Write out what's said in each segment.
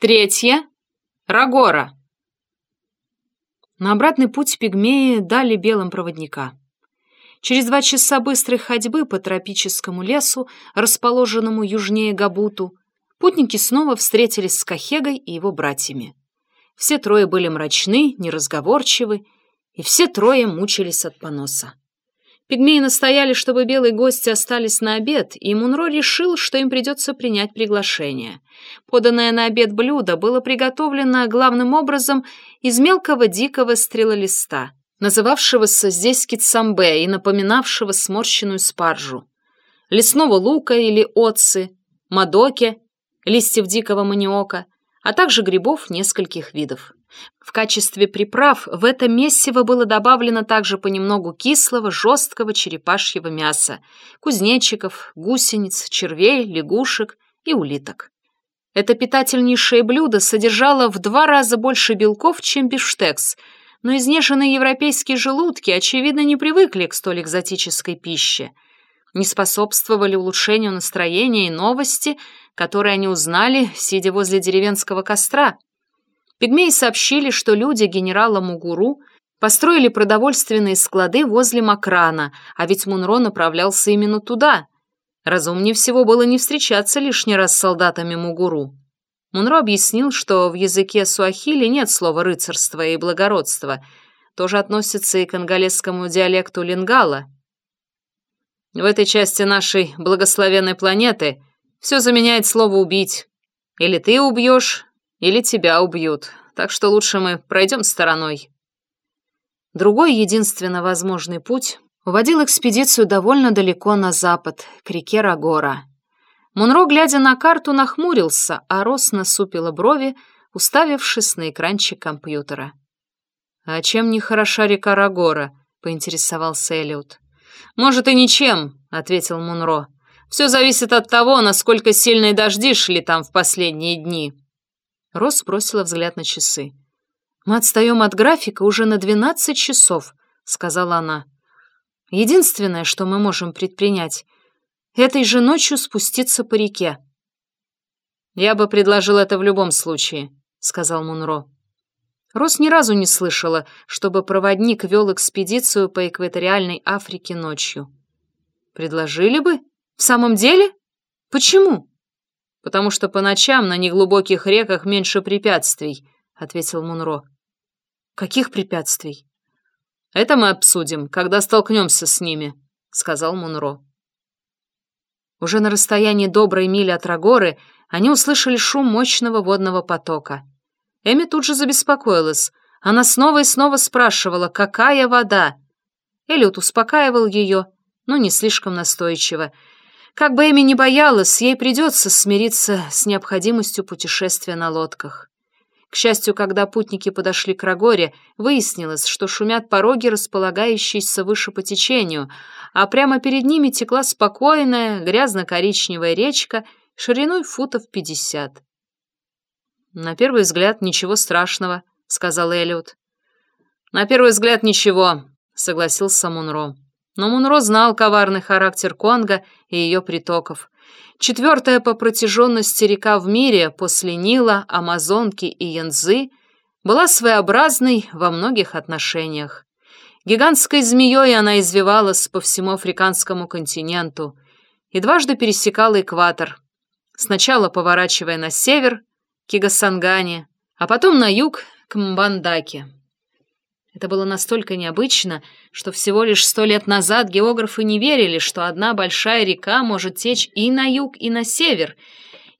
Третье — Рагора. На обратный путь пигмеи дали белым проводника. Через два часа быстрой ходьбы по тропическому лесу, расположенному южнее Габуту, путники снова встретились с Кахегой и его братьями. Все трое были мрачны, неразговорчивы, и все трое мучились от поноса. Пигмеи настояли, чтобы белые гости остались на обед, и Мунро решил, что им придется принять приглашение. Поданное на обед блюдо было приготовлено главным образом из мелкого дикого стрелолиста, называвшегося здесь китсамбе и напоминавшего сморщенную спаржу, лесного лука или отцы, мадоке, листьев дикого маниока, а также грибов нескольких видов. В качестве приправ в это месиво было добавлено также понемногу кислого, жесткого черепашьего мяса, кузнечиков, гусениц, червей, лягушек и улиток. Это питательнейшее блюдо содержало в два раза больше белков, чем бифштекс, но изнеженные европейские желудки, очевидно, не привыкли к столь экзотической пище. Не способствовали улучшению настроения и новости, которые они узнали, сидя возле деревенского костра — Пигмеи сообщили, что люди генерала Мугуру построили продовольственные склады возле Макрана, а ведь Мунро направлялся именно туда. Разумнее всего было не встречаться лишний раз с солдатами Мугуру. Мунро объяснил, что в языке суахили нет слова «рыцарство» и «благородство», тоже относится и к ангалесскому диалекту лингала. В этой части нашей благословенной планеты все заменяет слово «убить». Или ты убьешь, или тебя убьют, так что лучше мы пройдем стороной». Другой единственно возможный путь уводил экспедицию довольно далеко на запад, к реке Рагора. Мунро, глядя на карту, нахмурился, а Рос насупила брови, уставившись на экранчик компьютера. «А чем не хороша река Рагора?» — поинтересовался Элliot. «Может, и ничем», — ответил Мунро. «Все зависит от того, насколько сильные дожди шли там в последние дни». Рос бросила взгляд на часы. «Мы отстаем от графика уже на двенадцать часов», — сказала она. «Единственное, что мы можем предпринять, этой же ночью спуститься по реке». «Я бы предложил это в любом случае», — сказал Мунро. Рос ни разу не слышала, чтобы проводник вел экспедицию по экваториальной Африке ночью. «Предложили бы? В самом деле? Почему?» Потому что по ночам на неглубоких реках меньше препятствий», — ответил Мунро. «Каких препятствий?» «Это мы обсудим, когда столкнемся с ними», — сказал Мунро. Уже на расстоянии доброй мили от Рагоры они услышали шум мощного водного потока. Эми тут же забеспокоилась. Она снова и снова спрашивала, какая вода. Эллиот успокаивал ее, но не слишком настойчиво, как бы Эми ни боялась, ей придется смириться с необходимостью путешествия на лодках. К счастью, когда путники подошли к Рагоре, выяснилось, что шумят пороги, располагающиеся выше по течению, а прямо перед ними текла спокойная, грязно-коричневая речка шириной футов пятьдесят. «На первый взгляд, ничего страшного», — сказал Эллиот. «На первый взгляд, ничего», — согласился Мунро. Но Мунро знал коварный характер Конго и ее притоков. Четвертая по протяженности река в мире после Нила, Амазонки и Янзы была своеобразной во многих отношениях. Гигантской змеей она извивалась по всему африканскому континенту и дважды пересекала экватор, сначала поворачивая на север, к Игасангане, а потом на юг, к Мбандаке. Это было настолько необычно, что всего лишь сто лет назад географы не верили, что одна большая река может течь и на юг, и на север.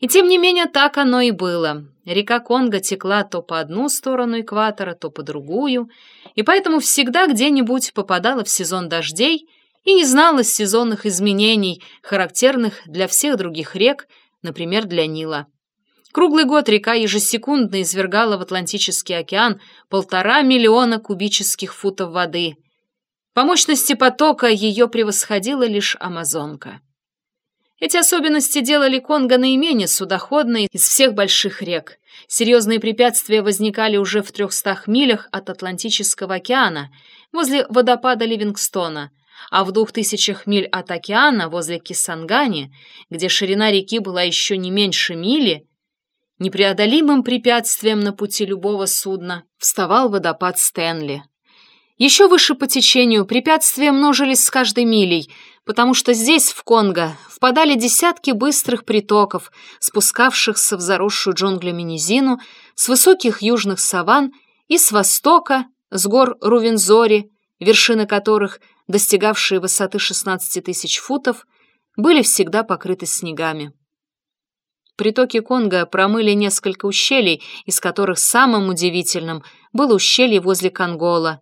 И тем не менее так оно и было. Река Конго текла то по одну сторону экватора, то по другую, и поэтому всегда где-нибудь попадала в сезон дождей и не знала сезонных изменений, характерных для всех других рек, например, для Нила. Круглый год река ежесекундно извергала в Атлантический океан полтора миллиона кубических футов воды. По мощности потока ее превосходила лишь Амазонка. Эти особенности делали Конго наименее судоходной из всех больших рек. Серьезные препятствия возникали уже в трехстах милях от Атлантического океана, возле водопада Ливингстона, а в двух тысячах миль от океана, возле Кисангани, где ширина реки была еще не меньше мили, Непреодолимым препятствием на пути любого судна вставал водопад Стэнли. Еще выше по течению препятствия множились с каждой милей, потому что здесь, в Конго, впадали десятки быстрых притоков, спускавшихся в заросшую джунглями низину, с высоких южных саван и с востока, с гор Рувензори, вершины которых, достигавшие высоты 16 тысяч футов, были всегда покрыты снегами. Притоки Конго промыли несколько ущелий, из которых самым удивительным было ущелье возле Конгола,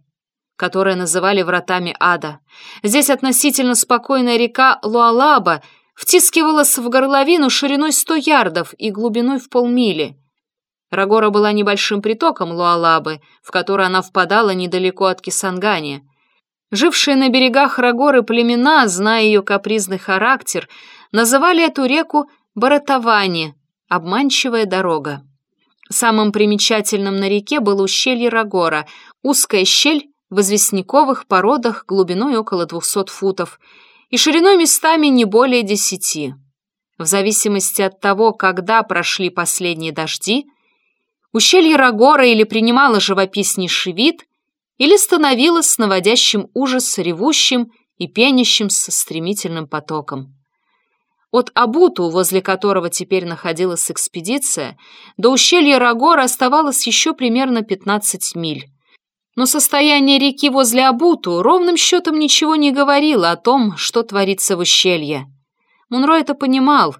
которое называли вратами ада. Здесь относительно спокойная река Луалаба втискивалась в горловину шириной 100 ярдов и глубиной в полмили. Рагора была небольшим притоком Луалабы, в который она впадала недалеко от Кисангани. Жившие на берегах Рагоры племена, зная ее капризный характер, называли эту реку Баратавани, обманчивая дорога. Самым примечательным на реке было ущелье Рагора, узкая щель в известняковых породах глубиной около 200 футов и шириной местами не более 10. В зависимости от того, когда прошли последние дожди, ущелье Рагора или принимало живописнейший вид, или становилось наводящим ужас ревущим и пенящимся стремительным потоком. От Абуту, возле которого теперь находилась экспедиция, до ущелья Рагора оставалось еще примерно 15 миль. Но состояние реки возле Абуту ровным счетом ничего не говорило о том, что творится в ущелье. Мунро это понимал,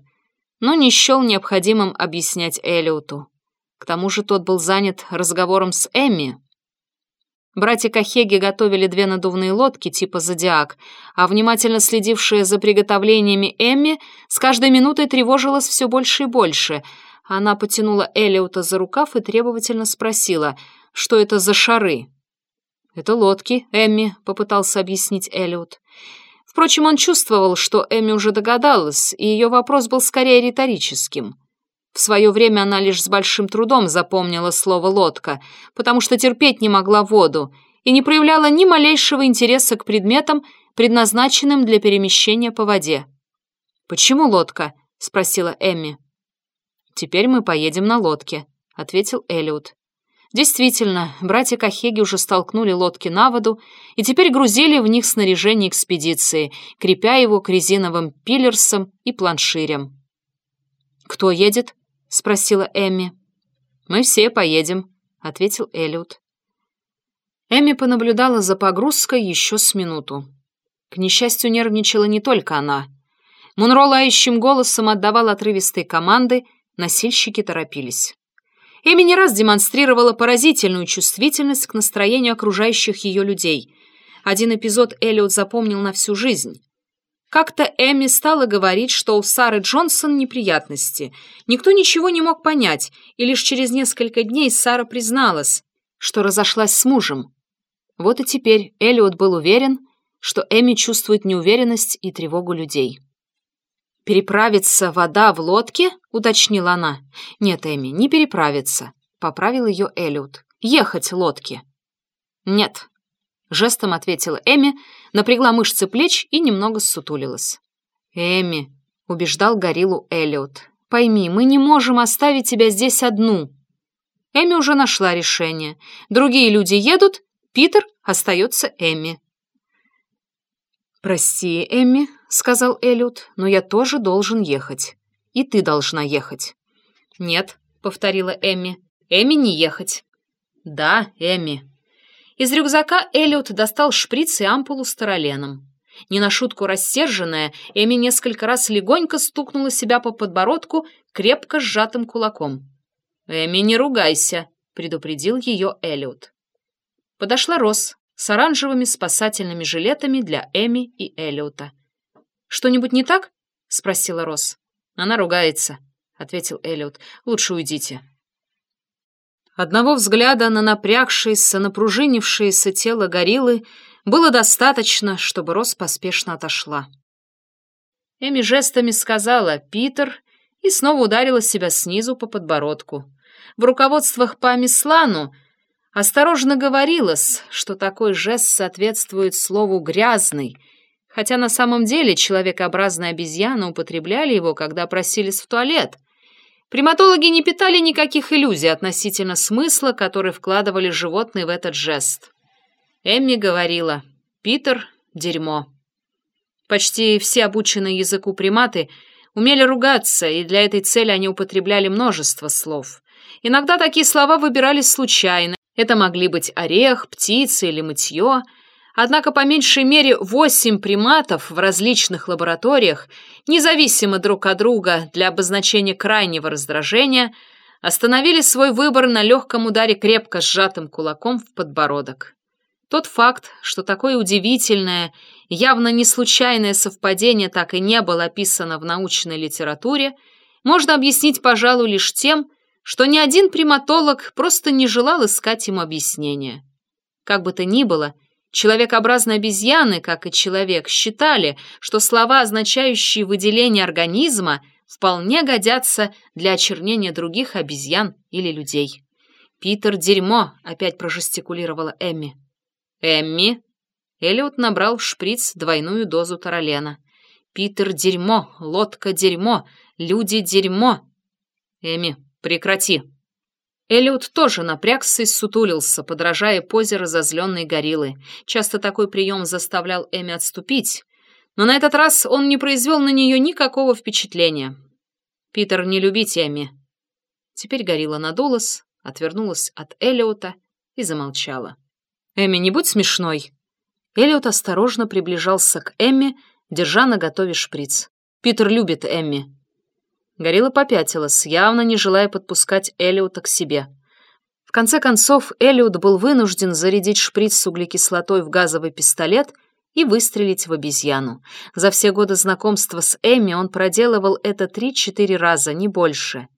но не счел необходимым объяснять Элиоту. К тому же тот был занят разговором с Эмми, Братья Кахеги готовили две надувные лодки типа «Зодиак», а внимательно следившая за приготовлениями Эмми с каждой минутой тревожилась все больше и больше. Она потянула Элиота за рукав и требовательно спросила, что это за шары. «Это лодки, Эмми», — попытался объяснить Элиот. Впрочем, он чувствовал, что Эмми уже догадалась, и ее вопрос был скорее риторическим. В свое время она лишь с большим трудом запомнила слово «лодка», потому что терпеть не могла воду и не проявляла ни малейшего интереса к предметам, предназначенным для перемещения по воде. «Почему лодка?» — спросила Эмми. «Теперь мы поедем на лодке», — ответил Элиот. Действительно, братья Кахеги уже столкнули лодки на воду и теперь грузили в них снаряжение экспедиции, крепя его к резиновым пилерсам и планширям. «Кто едет?» — спросила Эмми. «Мы все поедем», — ответил Эллиот. Эмми понаблюдала за погрузкой еще с минуту. К несчастью, нервничала не только она. Мунро лающим голосом отдавал отрывистые команды, носильщики торопились. Эми не раз демонстрировала поразительную чувствительность к настроению окружающих ее людей. Один эпизод Эллиот запомнил на всю жизнь. Как-то Эми стала говорить, что у Сары Джонсон неприятности. Никто ничего не мог понять, и лишь через несколько дней Сара призналась, что разошлась с мужем. Вот и теперь Эллиот был уверен, что Эми чувствует неуверенность и тревогу людей. «Переправиться вода в лодке?» — уточнила она. «Нет, Эми, не переправиться», — поправил ее Эллиот. «Ехать лодке». «Нет», Жестом ответила Эми, напрягла мышцы плеч и немного ссутулилась. «Эми», — убеждал гориллу Эллиот, — «пойми, мы не можем оставить тебя здесь одну». Эми уже нашла решение. Другие люди едут, Питер остается Эми. «Прости, Эми», — сказал Эллиот, — «но я тоже должен ехать. И ты должна ехать». «Нет», — повторила Эми, — «Эми не ехать». «Да, Эми», из рюкзака Эллиот достал шприц и ампулу с тароленом. Не на шутку рассерженная, Эми несколько раз легонько стукнула себя по подбородку крепко сжатым кулаком. «Эми, не ругайся», — предупредил ее Эллиот. Подошла Росс с оранжевыми спасательными жилетами для Эми и Эллиота. «Что-нибудь не так?» — спросила Росс. «Она ругается», — ответил Эллиот. «Лучше уйдите». Одного взгляда на напрягшееся, напружинившееся тело гориллы было достаточно, чтобы Рос поспешно отошла. Эми жестами сказала «Питер» и снова ударила себя снизу по подбородку. В руководствах по Амислану осторожно говорилось, что такой жест соответствует слову «грязный», хотя на самом деле человекообразные обезьяны употребляли его, когда просились в туалет — Приматологи не питали никаких иллюзий относительно смысла, который вкладывали животные в этот жест. Эмми говорила, «Питер — дерьмо». Почти все обученные языку приматы умели ругаться, и для этой цели они употребляли множество слов. Иногда такие слова выбирались случайно. Это могли быть орех, птица или мытье — Однако по меньшей мере восемь приматов в различных лабораториях, независимо друг от друга для обозначения крайнего раздражения, остановили свой выбор на легком ударе крепко сжатым кулаком в подбородок. Тот факт, что такое удивительное, явно не случайное совпадение так и не было описано в научной литературе, можно объяснить, пожалуй, лишь тем, что ни один приматолог просто не желал искать ему объяснения. Как бы то ни было, Человекообразные обезьяны, как и человек, считали, что слова, означающие выделение организма, вполне годятся для очернения других обезьян или людей. «Питер, дерьмо!» — опять прожестикулировала Эмми. «Эмми?» Элliot набрал в шприц двойную дозу таралена. «Питер, дерьмо! Лодка, дерьмо! Люди, дерьмо!» «Эмми, прекрати!» Эллиот тоже напрягся и сутулился, подражая позе разозленной гориллы. Часто такой прием заставлял Эми отступить, но на этот раз он не произвел на нее никакого впечатления. «Питер, не любите Эми». Теперь горилла надулась, отвернулась от Эллиота и замолчала. «Эми, не будь смешной». Эллиот осторожно приближался к Эмми, держа на готове шприц. «Питер любит Эмми. Горилла попятилась, явно не желая подпускать Элиота к себе. В конце концов, Элиот был вынужден зарядить шприц с углекислотой в газовый пистолет и выстрелить в обезьяну. За все годы знакомства с Эми он проделывал это три-четыре раза, не больше.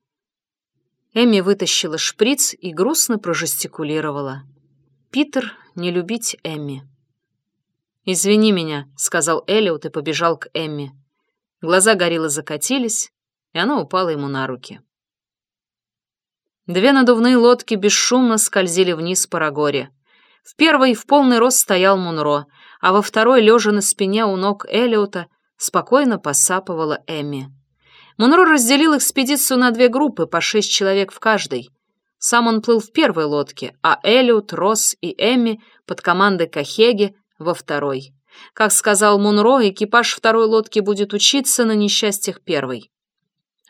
Эми вытащила шприц и грустно прожестикулировала. «Питер, не любить Эми». «Извини меня», — сказал Элиот и побежал к Эмми. Глаза гориллы закатились, и она упала ему на руки. Две надувные лодки бесшумно скользили вниз по Рогоре. В первой в полный рост стоял Мунро, а во второй, лежа на спине у ног Элиота, спокойно посапывала Эмми. Мунро разделил экспедицию на две группы, по шесть человек в каждой. Сам он плыл в первой лодке, а Элиот, Росс и Эмми под командой Кахеги во второй. Как сказал Мунро, экипаж второй лодки будет учиться на несчастьях первой.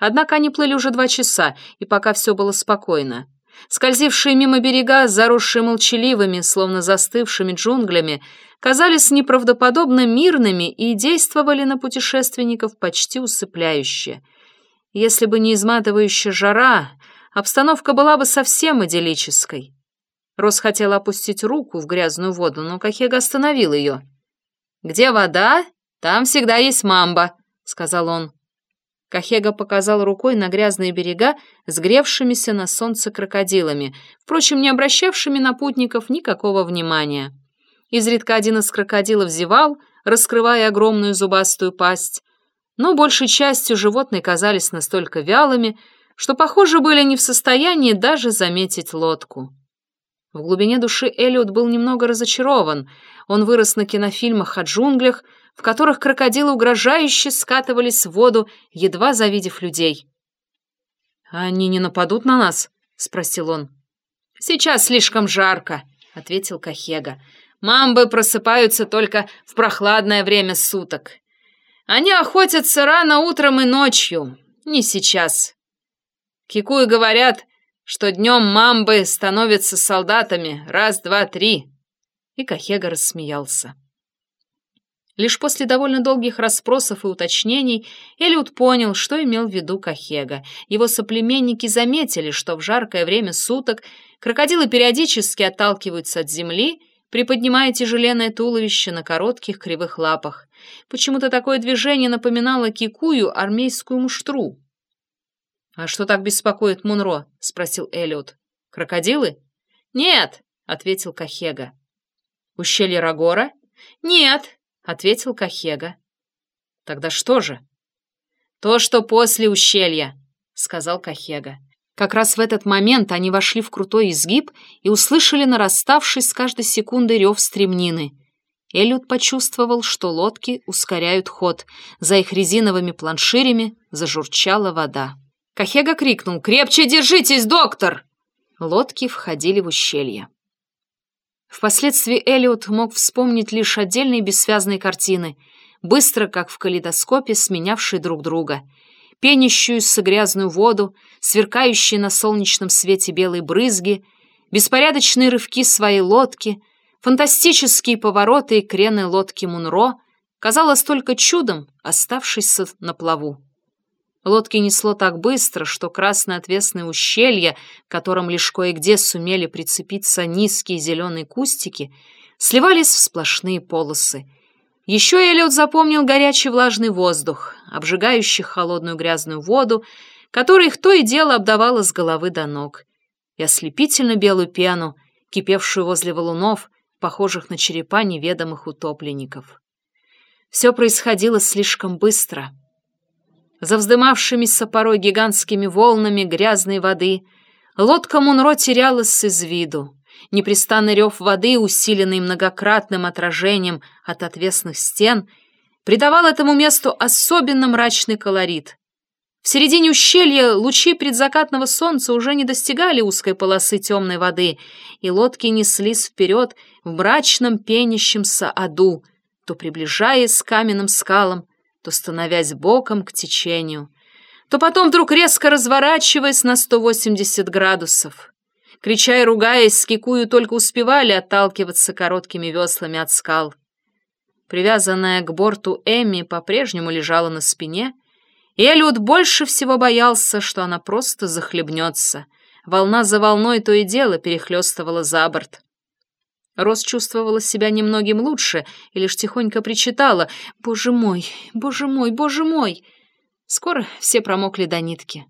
Однако они плыли уже два часа, и пока все было спокойно. Скользившие мимо берега, заросшие молчаливыми, словно застывшими джунглями, казались неправдоподобно мирными и действовали на путешественников почти усыпляюще. Если бы не изматывающая жара, обстановка была бы совсем идиллической. Рос хотел опустить руку в грязную воду, но Кахега остановил ее. «Где вода, там всегда есть мамба», — сказал он. Кахега показал рукой на грязные берега, сгревшимися на солнце крокодилами, впрочем, не обращавшими на путников никакого внимания. Изредка один из крокодилов зевал, раскрывая огромную зубастую пасть, но большей частью животные казались настолько вялыми, что, похоже, были не в состоянии даже заметить лодку. В глубине души Элliot был немного разочарован. Он вырос на кинофильмах о джунглях, в которых крокодилы угрожающе скатывались в воду, едва завидев людей. «Они не нападут на нас?» — спросил он. «Сейчас слишком жарко», — ответил Кахега. «Мамбы просыпаются только в прохладное время суток. Они охотятся рано утром и ночью, не сейчас. Кикуи говорят, что днем мамбы становятся солдатами раз, два, три». И Кахега рассмеялся. Лишь после довольно долгих расспросов и уточнений Элиот понял, что имел в виду Кахега. Его соплеменники заметили, что в жаркое время суток крокодилы периодически отталкиваются от земли, приподнимая тяжеленное туловище на коротких кривых лапах. Почему-то такое движение напоминало кикую армейскую муштру. «А что так беспокоит Мунро?» — спросил Элиот. «Крокодилы?» «Нет», — ответил Кахега. «Ущелье Рагора?» «Нет», — ответил Кахега. «Тогда что же?» «То, что после ущелья», — сказал Кахега. Как раз в этот момент они вошли в крутой изгиб и услышали нараставший с каждой секундой рев стремнины. Эллиот почувствовал, что лодки ускоряют ход. За их резиновыми планширями зажурчала вода. Кахега крикнул «Крепче держитесь, доктор!» Лодки входили в ущелье. Впоследствии Элиот мог вспомнить лишь отдельные бессвязные картины, быстро, как в калейдоскопе, сменявшие друг друга. Пенящуюся грязную воду, сверкающие на солнечном свете белые брызги, беспорядочные рывки своей лодки, фантастические повороты и крены лодки Мунро казалось только чудом, оставшейся на плаву. Лодки несло так быстро, что красное отвесное ущелье, к которым лишь кое-где сумели прицепиться низкие зеленые кустики, сливались в сплошные полосы. Еще Эллиот запомнил горячий влажный воздух, обжигающий холодную грязную воду, которая их то и дело обдавала с головы до ног, и ослепительно белую пену, кипевшую возле валунов, похожих на черепа неведомых утопленников. Все происходило слишком быстро — за вздымавшимися порой гигантскими волнами грязной воды лодка Мунро терялась из виду. Непрестанный рев воды, усиленный многократным отражением от отвесных стен, придавал этому месту особенно мрачный колорит. В середине ущелья лучи предзакатного солнца уже не достигали узкой полосы темной воды, и лодки неслись вперед в мрачном пенящемся аду, то приближаясь к каменным скалам, то становясь боком к течению, то потом вдруг резко разворачиваясь на 180 градусов. Крича и ругаясь, скикую только успевали отталкиваться короткими веслами от скал. Привязанная к борту Эмми по-прежнему лежала на спине, и Эллиот больше всего боялся, что она просто захлебнется. Волна за волной то и дело перехлестывала за борт. Рос чувствовала себя немногим лучше и лишь тихонько причитала «Боже мой, боже мой, боже мой!» Скоро все промокли до нитки.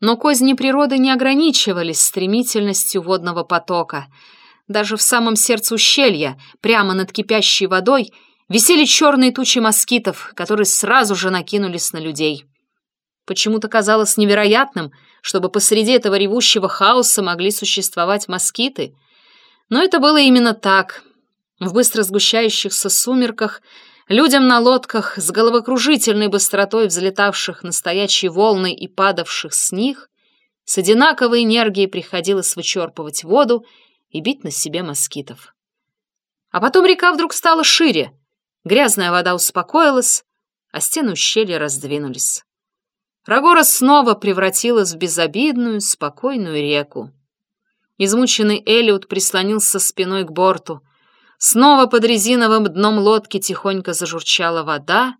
Но козни природы не ограничивались стремительностью водного потока. Даже в самом сердце ущелья, прямо над кипящей водой, висели черные тучи москитов, которые сразу же накинулись на людей. Почему-то казалось невероятным, чтобы посреди этого ревущего хаоса могли существовать москиты — но это было именно так. В быстро сгущающихся сумерках людям на лодках с головокружительной быстротой взлетавших на стоячие волны и падавших с них с одинаковой энергией приходилось вычерпывать воду и бить на себе москитов. А потом река вдруг стала шире, грязная вода успокоилась, а стены ущелья раздвинулись. Рагора снова превратилась в безобидную, спокойную реку. Измученный Элиот прислонился спиной к борту. Снова под резиновым дном лодки тихонько зажурчала вода.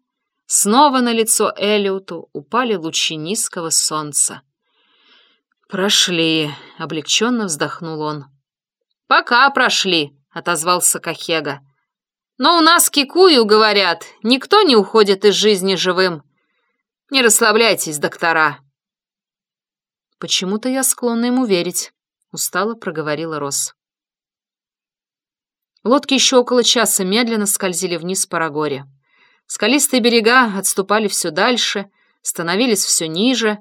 Снова на лицо Элиоту упали лучи низкого солнца. «Прошли», — облегченно вздохнул он. «Пока прошли», — отозвался Кахега. «Но у нас кикую, говорят, никто не уходит из жизни живым. Не расслабляйтесь, доктора». Почему-то я склонна ему верить. — устало проговорила Рос. Лодки еще около часа медленно скользили вниз по Рогоре. Скалистые берега отступали все дальше, становились все ниже,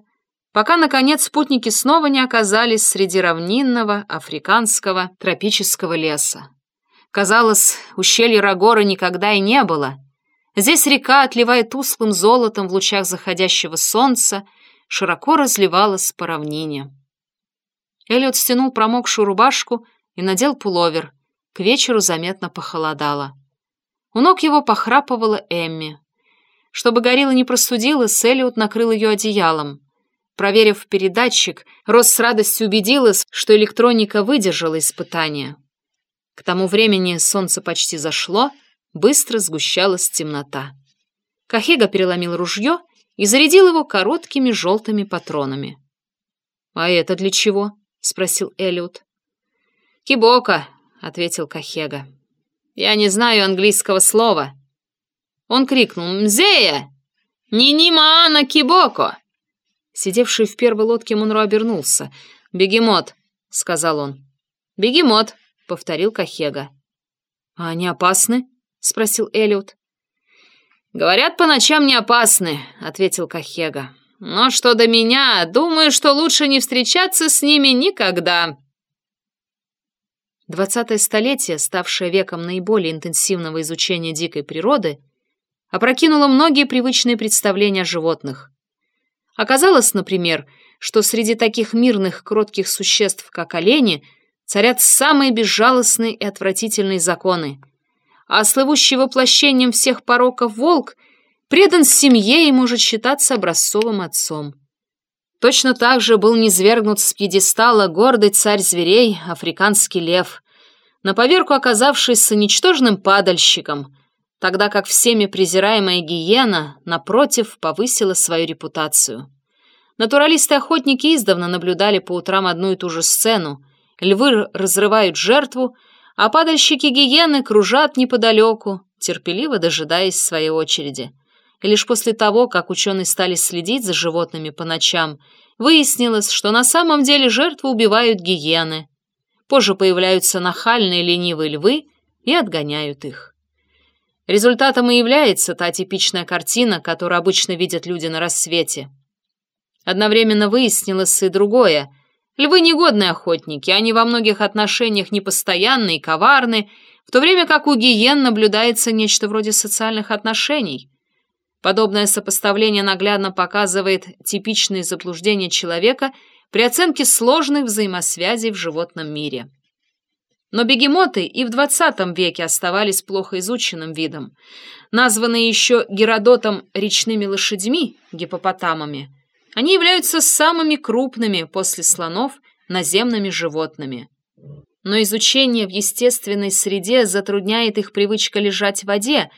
пока, наконец, спутники снова не оказались среди равнинного африканского тропического леса. Казалось, ущелья Рогора никогда и не было. Здесь река, отливая тусклым золотом в лучах заходящего солнца, широко разливалась по равнине. Эллиот стянул промокшую рубашку и надел пуловер. К вечеру заметно похолодало. У ног его похрапывала Эмми. Чтобы горилла не простудилась, Эллиот накрыл ее одеялом. Проверив передатчик, Рос с радостью убедилась, что электроника выдержала испытание. К тому времени солнце почти зашло, быстро сгущалась темнота. Кахега переломил ружье и зарядил его короткими желтыми патронами. «А это для чего?» — спросил Эллиот. «Кибока», — ответил Кахега. «Я не знаю английского слова». Он крикнул «Мзея! Нинимаана Кибоко!» Сидевший в первой лодке Мунро обернулся. «Бегемот», — сказал он. «Бегемот», — повторил Кахега. «А они опасны?» — спросил Эллиот. «Говорят, по ночам не опасны», — ответил Кахега. Но что до меня, думаю, что лучше не встречаться с ними никогда. Двадцатое столетие, ставшее веком наиболее интенсивного изучения дикой природы, опрокинуло многие привычные представления о животных. Оказалось, например, что среди таких мирных, кротких существ, как олени, царят самые безжалостные и отвратительные законы. А слывущий воплощением всех пороков волк предан семье и может считаться образцовым отцом. Точно так же был низвергнут с пьедестала гордый царь зверей, африканский лев, на поверку оказавшийся ничтожным падальщиком, тогда как всеми презираемая гиена, напротив, повысила свою репутацию. Натуралисты-охотники издавна наблюдали по утрам одну и ту же сцену. Львы разрывают жертву, а падальщики-гиены кружат неподалеку, терпеливо дожидаясь своей очереди. И лишь после того, как ученые стали следить за животными по ночам, выяснилось, что на самом деле жертву убивают гиены. Позже появляются нахальные ленивые львы и отгоняют их. Результатом и является та типичная картина, которую обычно видят люди на рассвете – Одновременно выяснилось и другое. Львы негодные охотники, они во многих отношениях непостоянны и коварны, в то время как у гиен наблюдается нечто вроде социальных отношений. Подобное сопоставление наглядно показывает типичные заблуждения человека при оценке сложных взаимосвязей в животном мире. Но бегемоты и в XX веке оставались плохо изученным видом. Названные еще Геродотом речными лошадьми, гипопотамами – они являются самыми крупными после слонов наземными животными. Но изучение в естественной среде затрудняет их привычка лежать в воде,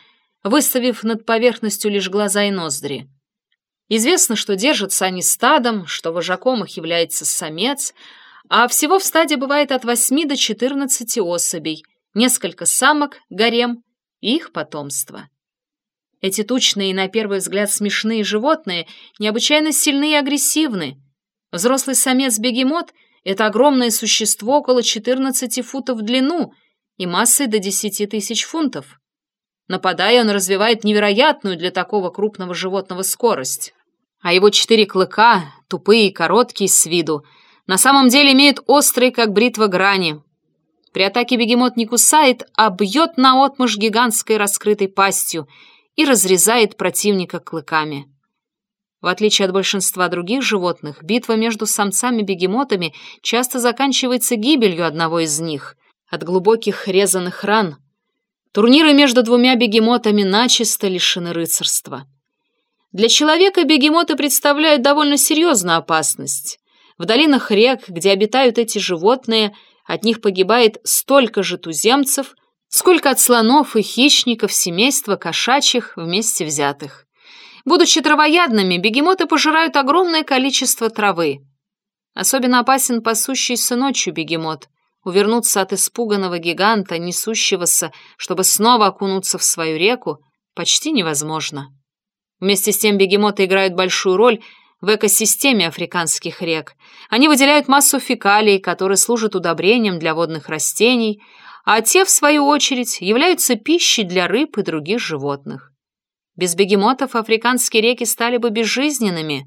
выставив над поверхностью лишь глаза и ноздри. Известно, что держатся они стадом, что вожаком их является самец, а всего в стаде бывает от 8 до 14 особей, несколько самок, гарем и их потомство. Эти тучные и, на первый взгляд, смешные животные необычайно сильны и агрессивны. Взрослый самец-бегемот — это огромное существо около 14 футов в длину и массой до 10 тысяч фунтов. Нападая, он развивает невероятную для такого крупного животного скорость. А его четыре клыка, тупые и короткие с виду, на самом деле имеют острые, как бритва, грани. При атаке бегемот не кусает, а бьет наотмашь гигантской раскрытой пастью — и разрезает противника клыками. В отличие от большинства других животных, битва между самцами-бегемотами часто заканчивается гибелью одного из них от глубоких резаных ран. Турниры между двумя бегемотами начисто лишены рыцарства. Для человека бегемоты представляют довольно серьезную опасность. В долинах рек, где обитают эти животные, от них погибает столько же туземцев, Сколько от слонов и хищников семейства кошачьих вместе взятых. Будучи травоядными, бегемоты пожирают огромное количество травы. Особенно опасен пасущийся ночью бегемот. Увернуться от испуганного гиганта, несущегося, чтобы снова окунуться в свою реку, почти невозможно. Вместе с тем бегемоты играют большую роль в экосистеме африканских рек. Они выделяют массу фекалий, которые служат удобрением для водных растений, а те, в свою очередь, являются пищей для рыб и других животных. Без бегемотов африканские реки стали бы безжизненными.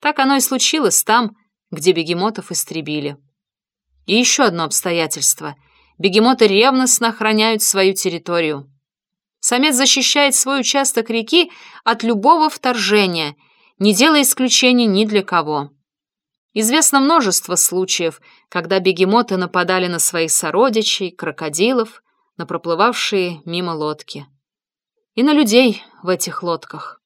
Так оно и случилось там, где бегемотов истребили. И еще одно обстоятельство. Бегемоты ревностно охраняют свою территорию. Самец защищает свой участок реки от любого вторжения, не делая исключений ни для кого. Известно множество случаев, когда бегемоты нападали на своих сородичей, крокодилов, на проплывавшие мимо лодки. И на людей в этих лодках.